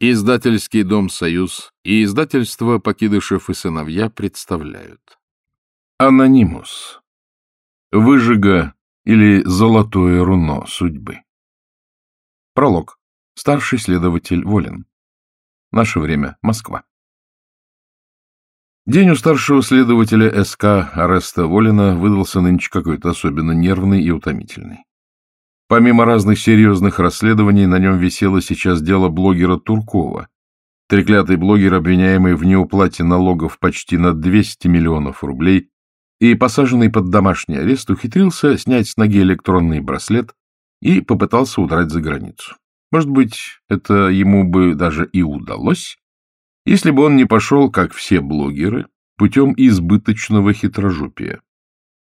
Издательский дом «Союз» и издательство «Покидышев и сыновья» представляют. Анонимус. Выжига или золотое руно судьбы. Пролог. Старший следователь Волин. Наше время. Москва. День у старшего следователя СК Ареста Волина выдался нынче какой-то особенно нервный и утомительный. Помимо разных серьезных расследований, на нем висело сейчас дело блогера Туркова. Треклятый блогер, обвиняемый в неуплате налогов почти на 200 миллионов рублей и посаженный под домашний арест, ухитрился снять с ноги электронный браслет и попытался удрать за границу. Может быть, это ему бы даже и удалось, если бы он не пошел, как все блогеры, путем избыточного хитрожопия.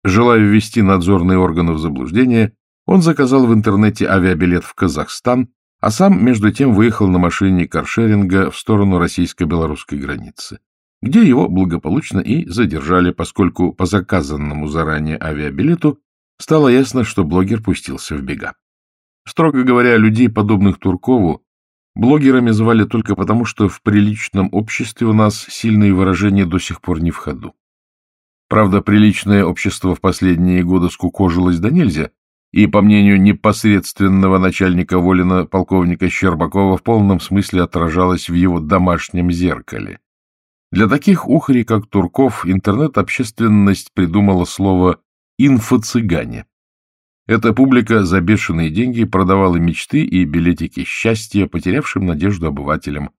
Желая ввести надзорные органы в заблуждение, он заказал в интернете авиабилет в Казахстан, а сам, между тем, выехал на машине каршеринга в сторону российско-белорусской границы, где его благополучно и задержали, поскольку по заказанному заранее авиабилету стало ясно, что блогер пустился в бега. Строго говоря, людей, подобных Туркову, блогерами звали только потому, что в приличном обществе у нас сильные выражения до сих пор не в ходу. Правда, приличное общество в последние годы скукожилось да нельзя, и, по мнению непосредственного начальника Волина, полковника Щербакова, в полном смысле отражалась в его домашнем зеркале. Для таких ухарей, как Турков, интернет-общественность придумала слово «инфо-цыгане». Эта публика за бешеные деньги продавала мечты и билетики счастья потерявшим надежду обывателям,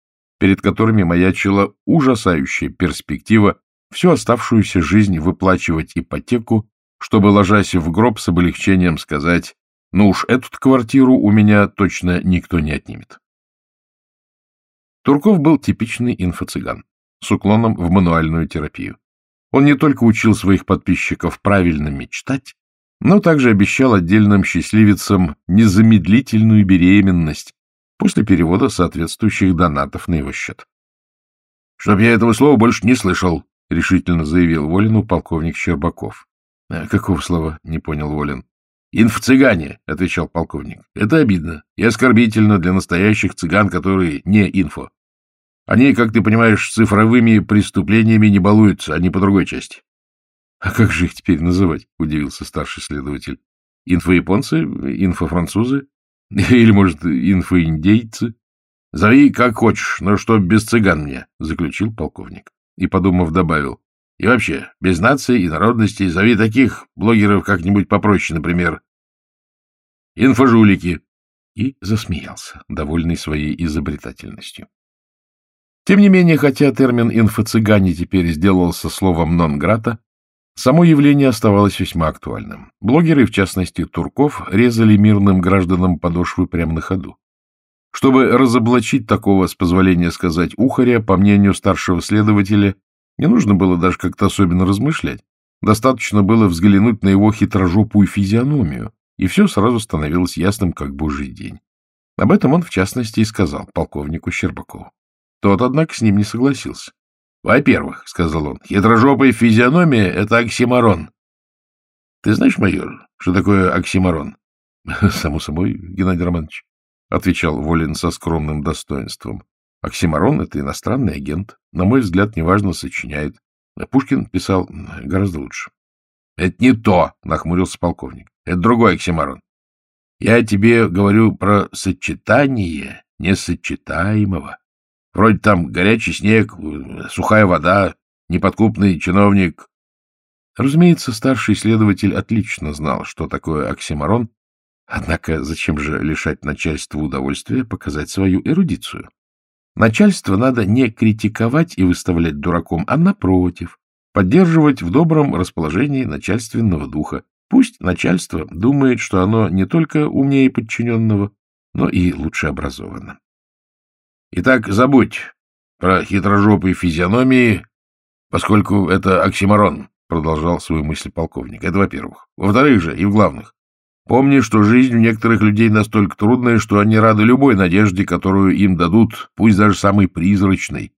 перед которыми маячила ужасающая перспектива всю оставшуюся жизнь выплачивать ипотеку чтобы, ложась в гроб, с облегчением сказать, ну уж эту квартиру у меня точно никто не отнимет. Турков был типичный инфо-цыган с уклоном в мануальную терапию. Он не только учил своих подписчиков правильно мечтать, но также обещал отдельным счастливицам незамедлительную беременность после перевода соответствующих донатов на его счет. — Чтоб я этого слова больше не слышал, — решительно заявил Волину полковник Щербаков. — Какого слова? — не понял Волин. — Инфо-цыгане, — отвечал полковник. — Это обидно и оскорбительно для настоящих цыган, которые не инфо. Они, как ты понимаешь, цифровыми преступлениями не балуются, они по другой части. — А как же их теперь называть? — удивился старший следователь. — Инфо-японцы? Инфо-французы? Или, может, инфо-индейцы? — Зови как хочешь, но чтоб без цыган мне, — заключил полковник. И, подумав, добавил. И вообще, без нации и народности зови таких блогеров как-нибудь попроще, например, инфожулики. И засмеялся, довольный своей изобретательностью. Тем не менее, хотя термин «инфо-цыгане» теперь сделался словом «нон-грата», само явление оставалось весьма актуальным. Блогеры, в частности Турков, резали мирным гражданам подошвы прямо на ходу. Чтобы разоблачить такого, с позволения сказать, ухаря, по мнению старшего следователя, не нужно было даже как-то особенно размышлять. Достаточно было взглянуть на его хитрожопую физиономию, и все сразу становилось ясным, как божий день. Об этом он, в частности, и сказал полковнику Щербакову. Тот, однако, с ним не согласился. — Во-первых, — сказал он, — хитрожопая физиономия — это оксиморон. — Ты знаешь, майор, что такое оксиморон? — Само собой, Геннадий Романович, — отвечал Волин со скромным достоинством. Оксимарон — это иностранный агент. На мой взгляд, неважно сочиняет. Пушкин писал гораздо лучше. — Это не то, — нахмурился полковник. — Это другой оксимарон. Я тебе говорю про сочетание несочетаемого. Вроде там горячий снег, сухая вода, неподкупный чиновник. Разумеется, старший следователь отлично знал, что такое оксимарон, однако зачем же лишать начальства удовольствия показать свою эрудицию? Начальство надо не критиковать и выставлять дураком, а, напротив, поддерживать в добром расположении начальственного духа. Пусть начальство думает, что оно не только умнее подчиненного, но и лучше образовано. Итак, забудь про хитрожопые физиономии, поскольку это оксиморон, — продолжал свою мысль полковник. Это во-первых. Во-вторых же, и в главных, Помни, что жизнь у некоторых людей настолько трудная, что они рады любой надежде, которую им дадут, пусть даже самой призрачной.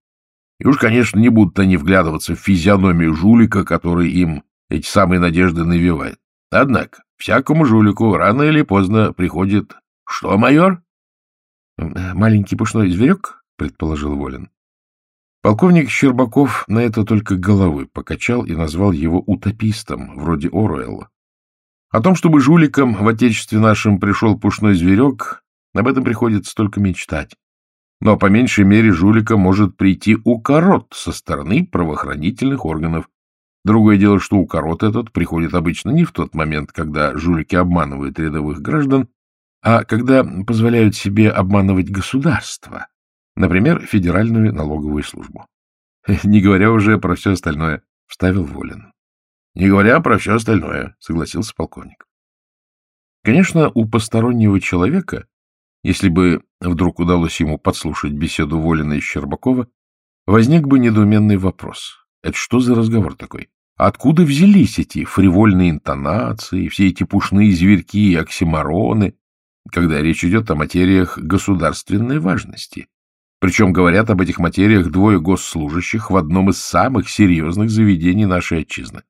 И уж, конечно, не будут они вглядываться в физиономию жулика, который им эти самые надежды навевает. Однако, всякому жулику рано или поздно приходит... Что, майор? — Маленький пушной зверек, предположил Волин. Полковник Щербаков на это только головой покачал и назвал его утопистом, вроде Оруэлла. О том, чтобы жуликам в отечестве нашем пришел пушной зверек, об этом приходится только мечтать. Но по меньшей мере жуликам может прийти укорот со стороны правоохранительных органов. Другое дело, что укорот этот приходит обычно не в тот момент, когда жулики обманывают рядовых граждан, а когда позволяют себе обманывать государство, например, Федеральную налоговую службу. Не говоря уже про все остальное, — вставил Волин. — Не говоря про все остальное, — согласился полковник. Конечно, у постороннего человека, если бы вдруг удалось ему подслушать беседу Волина и Щербакова, возник бы недоуменный вопрос. Это что за разговор такой? Откуда взялись эти фривольные интонации, все эти пушные зверьки и оксимороны, когда речь идет о материях государственной важности? Причем говорят об этих материях двое госслужащих в одном из самых серьезных заведений нашей отчизны.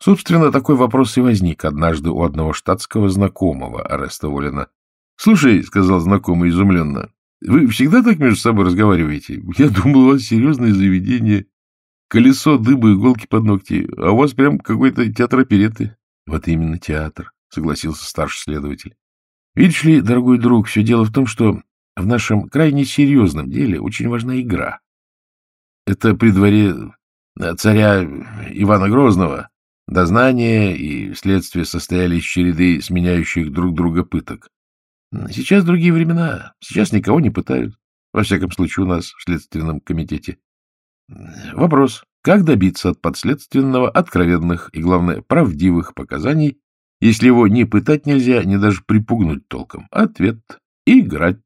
Собственно, такой вопрос и возник однажды у одного штатского знакомого Ареста Волина. — Слушай, — сказал знакомый изумленно, — вы всегда так между собой разговариваете? Я думал, у вас серьезное заведение, колесо, дыбы, иголки под ногти, а у вас прям какой-то театр опереты. — Вот именно театр, — согласился старший следователь. — Видишь ли, дорогой друг, все дело в том, что в нашем крайне серьезном деле очень важна игра. Это при дворе царя Ивана Грозного дознание и следствие состояли из череды сменяющих друг друга пыток. Сейчас другие времена, сейчас никого не пытают, во всяком случае у нас в Следственном комитете. Вопрос, как добиться от подследственного откровенных и, главное, правдивых показаний, если его ни пытать нельзя, ни даже припугнуть толком? Ответ — играть.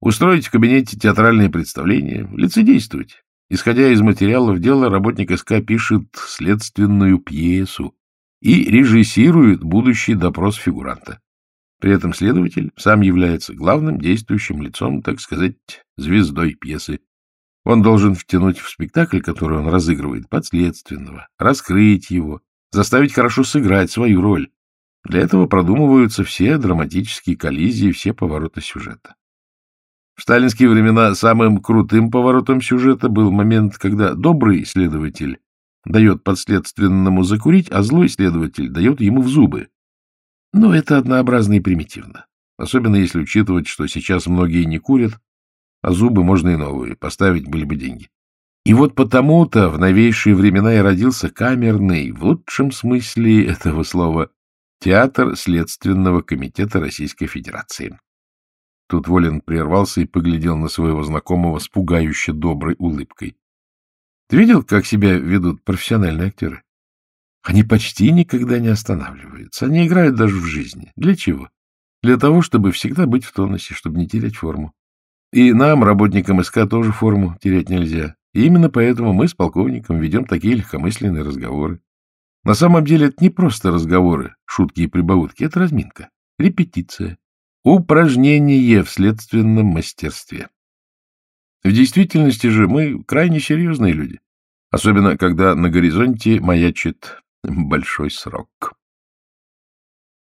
Устроить в кабинете театральные представления, лицедействовать. Исходя из материалов дела, работник СК пишет следственную пьесу и режиссирует будущий допрос фигуранта. При этом следователь сам является главным действующим лицом, так сказать, звездой пьесы. Он должен втянуть в спектакль, который он разыгрывает, подследственного, раскрыть его, заставить хорошо сыграть свою роль. Для этого продумываются все драматические коллизии, все повороты сюжета. В сталинские времена самым крутым поворотом сюжета был момент, когда добрый следователь дает подследственному закурить, а злой следователь дает ему в зубы. Но это однообразно и примитивно. Особенно если учитывать, что сейчас многие не курят, а зубы можно и новые, поставить были бы деньги. И вот потому-то в новейшие времена и родился камерный, в лучшем смысле этого слова, театр Следственного комитета Российской Федерации. Тут Волин прервался и поглядел на своего знакомого с пугающе доброй улыбкой. — Ты видел, как себя ведут профессиональные актеры? Они почти никогда не останавливаются. Они играют даже в жизни. Для чего? Для того, чтобы всегда быть в тонусе, чтобы не терять форму. И нам, работникам СК, тоже форму терять нельзя. И именно поэтому мы с полковником ведем такие легкомысленные разговоры. На самом деле это не просто разговоры, шутки и прибаутки, это разминка, репетиция, Упражнение в следственном мастерстве. В действительности же мы крайне серьезные люди, особенно когда на горизонте маячит большой срок.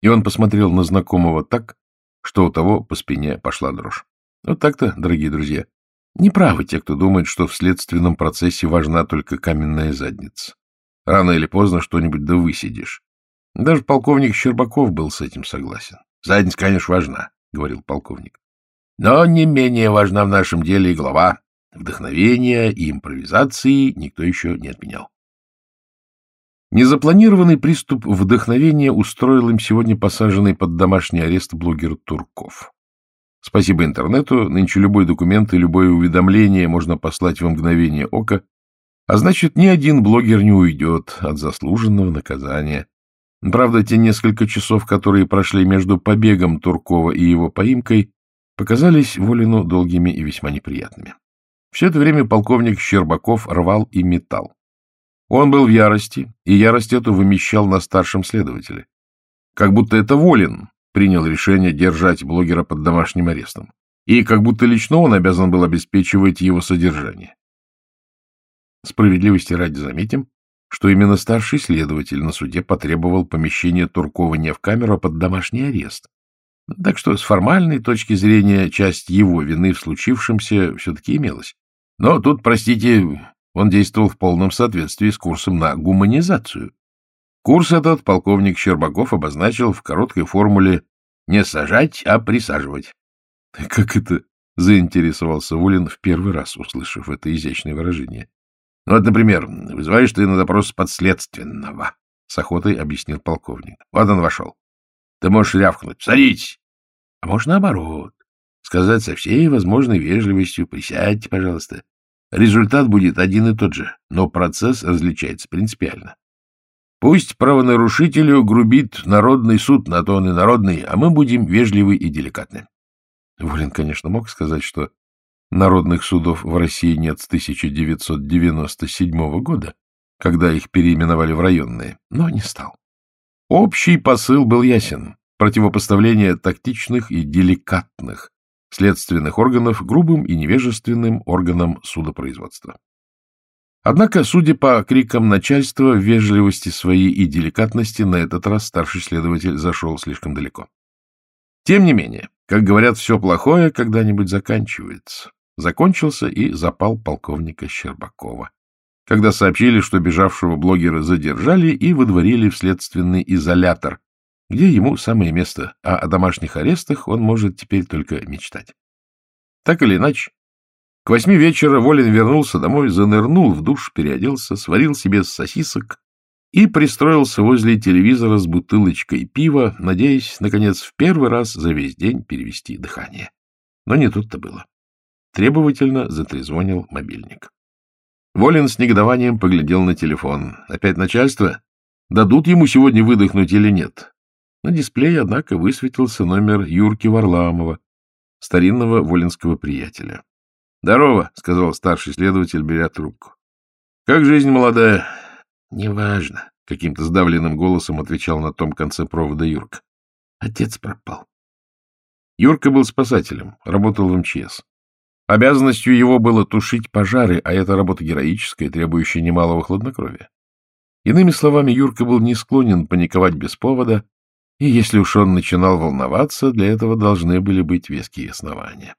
И он посмотрел на знакомого так, что у того по спине пошла дрожь. Вот так-то, дорогие друзья. Неправы те, кто думает, что в следственном процессе важна только каменная задница. Рано или поздно что-нибудь да высидишь. Даже полковник Щербаков был с этим согласен. Задница, конечно, важна, — говорил полковник. Но не менее важна в нашем деле и глава. Вдохновения и импровизации никто еще не отменял. Незапланированный приступ вдохновения устроил им сегодня посаженный под домашний арест блогер Турков. Спасибо интернету, нынче любой документ и любое уведомление можно послать в мгновение ока, а значит, ни один блогер не уйдет от заслуженного наказания. Правда, те несколько часов, которые прошли между побегом Туркова и его поимкой, показались Волину долгими и весьма неприятными. Все это время полковник Щербаков рвал и метал. Он был в ярости, и ярость эту вымещал на старшем следователе. Как будто это Волин принял решение держать блогера под домашним арестом. И как будто лично он обязан был обеспечивать его содержание. Справедливости ради заметим, что именно старший следователь на суде потребовал помещения Туркова не в камеру, а под домашний арест. Так что с формальной точки зрения часть его вины в случившемся все-таки имелась. Но тут, простите, он действовал в полном соответствии с курсом на гуманизацию. Курс этот полковник Щербаков обозначил в короткой формуле «не сажать, а присаживать». — Как это? — заинтересовался Волин в первый раз, услышав это изящное выражение. — Ну вот, например, вызываешь ты на допрос подследственного, — с охотой объяснил полковник. — Вот он вошел. Ты можешь рявкнуть «Садитесь!» А можно наоборот. Сказать со всей возможной вежливостью «Присядьте, пожалуйста». Результат будет один и тот же, но процесс различается принципиально. Пусть правонарушителю грубит народный суд, на то он и народный, а мы будем вежливы и деликатны. Волин, конечно, мог сказать, что народных судов в России нет с 1997 года, когда их переименовали в районные, но не стал. Общий посыл был ясен. Противопоставление тактичных и деликатных следственных органов грубым и невежественным органам судопроизводства. Однако, судя по крикам начальства, вежливости своей и деликатности на этот раз старший следователь зашел слишком далеко. Тем не менее, как говорят, все плохое когда-нибудь заканчивается. Закончился и запал полковника Щербакова когда сообщили, что бежавшего блогера задержали и выдворили в следственный изолятор, где ему самое место, а о домашних арестах он может теперь только мечтать. Так или иначе, к восьми вечера Волин вернулся домой, занырнул в душ, переоделся, сварил себе сосисок и пристроился возле телевизора с бутылочкой пива, надеясь, наконец, в первый раз за весь день перевести дыхание. Но не тут-то было. Требовательно затрезвонил мобильник. Волин с негодованием поглядел на телефон. Опять начальство? Дадут ему сегодня выдохнуть или нет? На дисплее, однако, высветился номер Юрки Варламова, старинного волинского приятеля. — Здорово, — сказал старший следователь, беря трубку. — Как жизнь молодая? — Неважно, — каким-то сдавленным голосом отвечал на том конце провода Юрка. Отец пропал. Юрка был спасателем, работал в МЧС. Обязанностью его было тушить пожары, а это работа героическая, требующая немалого хладнокровия. Иными словами, Юрка был не склонен паниковать без повода, и если уж он начинал волноваться, для этого должны были быть веские основания.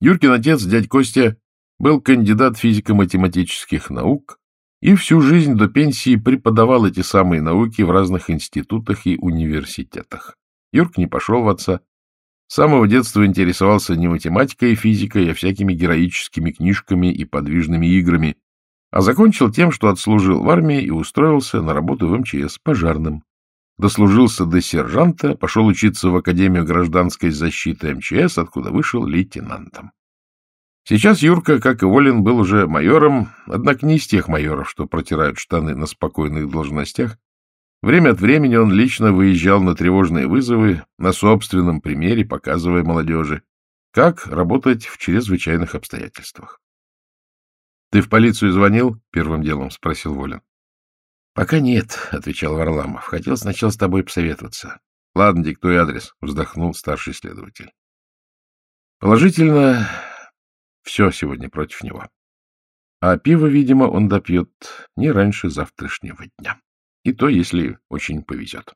Юркин отец, дядь Костя, был кандидат физико-математических наук и всю жизнь до пенсии преподавал эти самые науки в разных институтах и университетах. Юрк не пошел в отца, с самого детства интересовался не математикой и физикой, а всякими героическими книжками и подвижными играми, а закончил тем, что отслужил в армии и устроился на работу в МЧС пожарным. Дослужился до сержанта, пошел учиться в Академию гражданской защиты МЧС, откуда вышел лейтенантом. Сейчас Юрка, как и Волин, был уже майором, однако не из тех майоров, что протирают штаны на спокойных должностях, Время от времени он лично выезжал на тревожные вызовы, на собственном примере показывая молодежи, как работать в чрезвычайных обстоятельствах. — Ты в полицию звонил? — первым делом спросил Волин. — Пока нет, — отвечал Варламов. — Хотел сначала с тобой посоветоваться. — Ладно, диктуй адрес, — вздохнул старший следователь. Положительно, все сегодня против него. А пиво, видимо, он допьет не раньше завтрашнего дня. И то, если очень повезет.